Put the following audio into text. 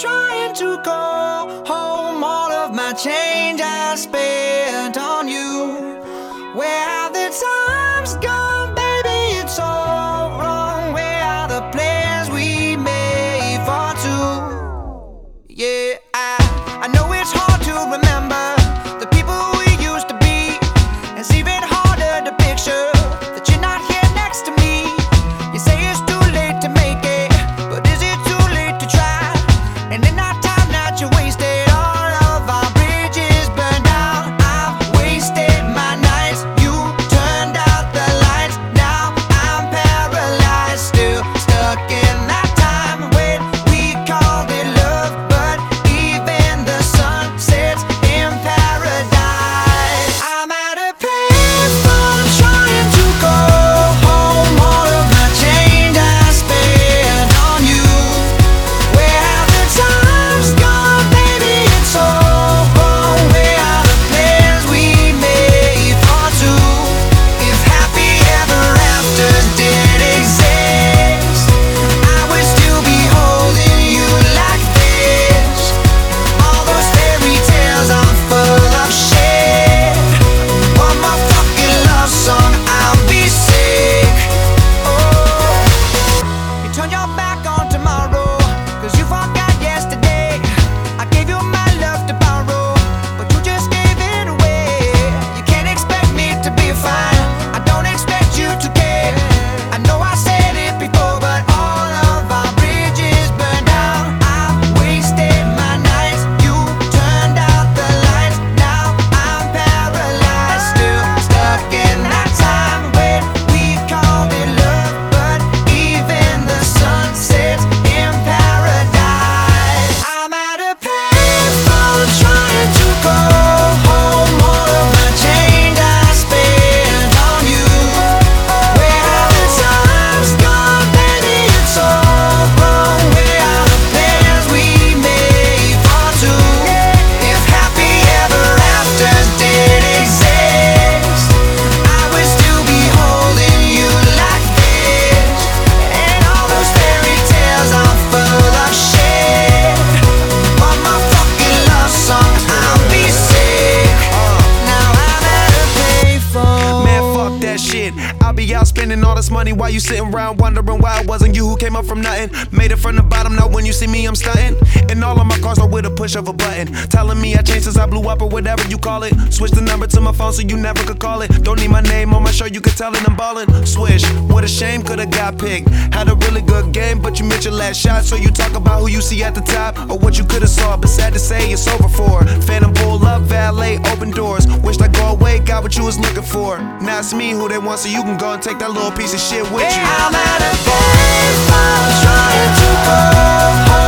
trying to go home. All of my change I spent be out spending all this money while you sitting around wondering why it wasn't you who came up from nothing. Made it from the bottom, now when you see me, I'm stunting. And all of my cars are with a push of a button. Telling me I changed since I blew up or whatever you call it. Switch the number to my phone so you never could call it. Don't need my name sure you could tell that I'm ballin'. Swish, what a shame, could've got picked. Had a really good game, but you missed your last shot. So you talk about who you see at the top or what you could've saw. But sad to say, it's over for. Phantom pull up, valet, open doors. Wished I go away, got what you was looking for. Now it's me who they want, so you can go and take that little piece of shit with you. Hey, I'm at a baseball trying to go home.